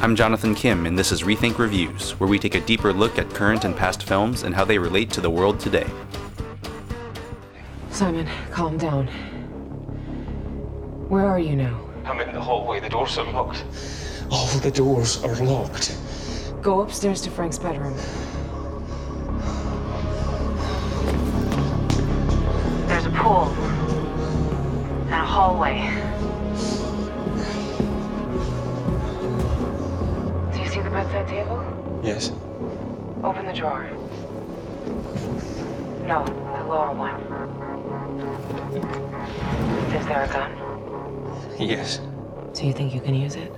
I'm Jonathan Kim, and this is Rethink Reviews, where we take a deeper look at current and past films and how they relate to the world today. Simon, calm down. Where are you now? I'm in the hallway. The doors are locked. All the doors are locked. Go upstairs to Frank's bedroom. There's a pool and a hallway. Do you see the bedside table? Yes. Open the drawer. No, the lower one. Is there a gun? Yes. Do you think you can use it?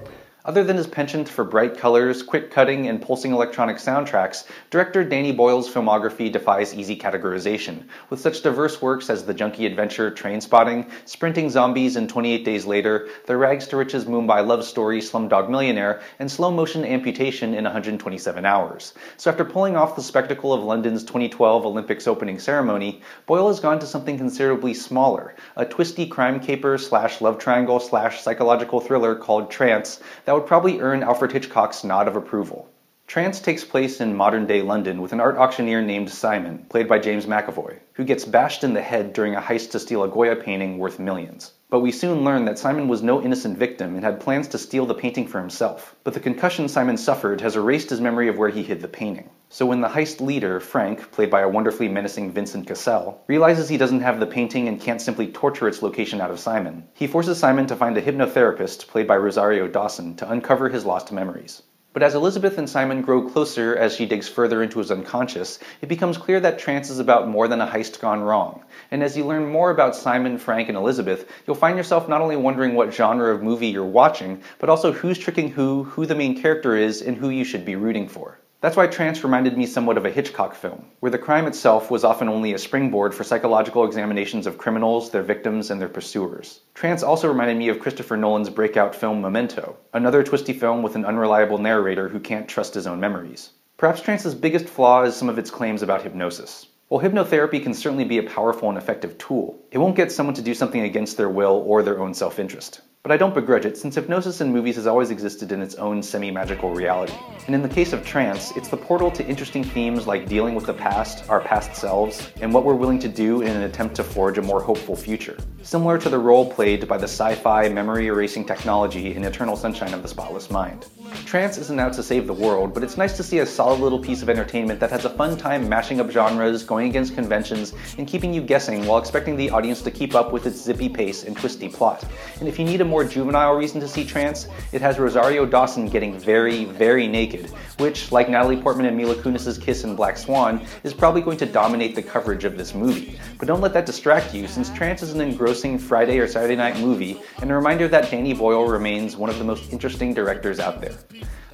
Other than his penchant for bright colors, quick cutting, and pulsing electronic soundtracks, director Danny Boyle's filmography defies easy categorization, with such diverse works as the junkie adventure Trainspotting, Sprinting Zombies and 28 Days Later, the rags to riches Mumbai love story Slumdog Millionaire, and slow motion amputation in 127 hours. So after pulling off the spectacle of London's 2012 Olympics opening ceremony, Boyle has gone to something considerably smaller, a twisty crime caper slash love triangle slash psychological thriller called Trance that would probably earn Alfred Hitchcock's nod of approval. Trance takes place in modern day London with an art auctioneer named Simon, played by James McAvoy, who gets bashed in the head during a heist to steal a Goya painting worth millions. But we soon learn that Simon was no innocent victim and had plans to steal the painting for himself. But the concussion Simon suffered has erased his memory of where he hid the painting. So when the heist leader, Frank, played by a wonderfully menacing Vincent Cassel, realizes he doesn't have the painting and can't simply torture its location out of Simon, he forces Simon to find a hypnotherapist, played by Rosario Dawson, to uncover his lost memories. But as Elizabeth and Simon grow closer as she digs further into his unconscious, it becomes clear that Trance is about more than a heist gone wrong. And as you learn more about Simon, Frank, and Elizabeth, you'll find yourself not only wondering what genre of movie you're watching, but also who's tricking who, who the main character is, and who you should be rooting for. That's why Trance reminded me somewhat of a Hitchcock film, where the crime itself was often only a springboard for psychological examinations of criminals, their victims, and their pursuers. Trance also reminded me of Christopher Nolan's breakout film Memento, another twisty film with an unreliable narrator who can't trust his own memories. Perhaps Trance's biggest flaw is some of its claims about hypnosis. While hypnotherapy can certainly be a powerful and effective tool, it won't get someone to do something against their will or their own self interest. But I don't begrudge it, since hypnosis in movies has always existed in its own semi magical reality. And in the case of trance, it's the portal to interesting themes like dealing with the past, our past selves, and what we're willing to do in an attempt to forge a more hopeful future. Similar to the role played by the sci fi memory erasing technology in Eternal Sunshine of the Spotless Mind. Trance isn't out to save the world, but it's nice to see a solid little piece of entertainment that has a fun time mashing up genres, going against conventions, and keeping you guessing while expecting the audience to keep up with its zippy pace and twisty plot. And if you need a more juvenile reason to see Trance, it has Rosario Dawson getting very, very naked, which, like Natalie Portman and Mila Kunis' kiss in Black Swan, is probably going to dominate the coverage of this movie. But don't let that distract you, since Trance is an engrossing Friday or Saturday night movie, and a reminder that Danny Boyle remains one of the most interesting directors out there.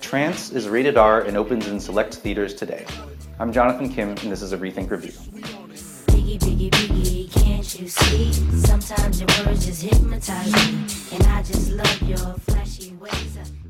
Trance is rated R and opens in select theaters today. I'm Jonathan Kim, and this is a Rethink Review. Biggie, biggie, biggie, can't you see? Sometimes your words just hypnotize me, and I just love your flashy ways.